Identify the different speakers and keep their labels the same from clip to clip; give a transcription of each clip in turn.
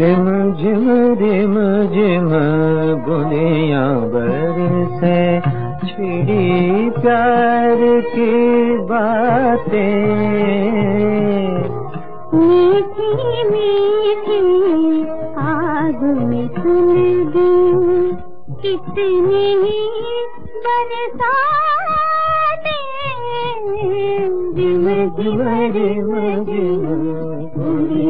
Speaker 1: رم جم رم جم بنیا بر سے چھڑی پیار کی باتیں۔
Speaker 2: میٹھی میٹھی آگ میں سن دوں۔ کتنی برساتے جم جم رم جم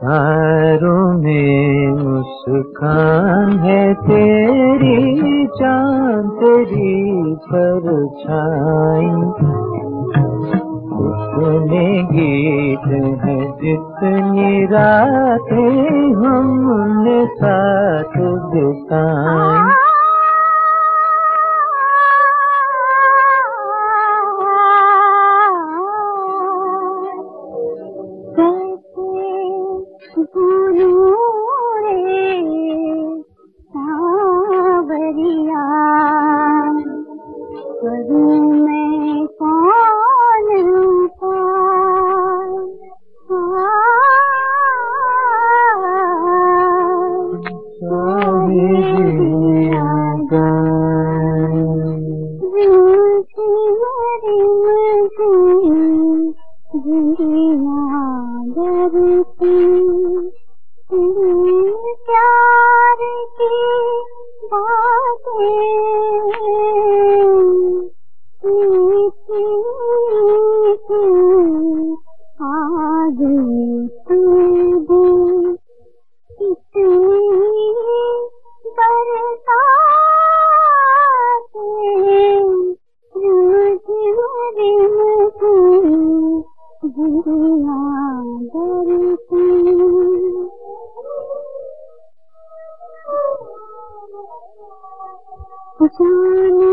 Speaker 1: تاروں میں مسکان ہے تیری چاند، تیری پر چھائی گیت ہے جتنی راتیں ہم نے ساتھ بتائیں
Speaker 2: Thank you. Мама!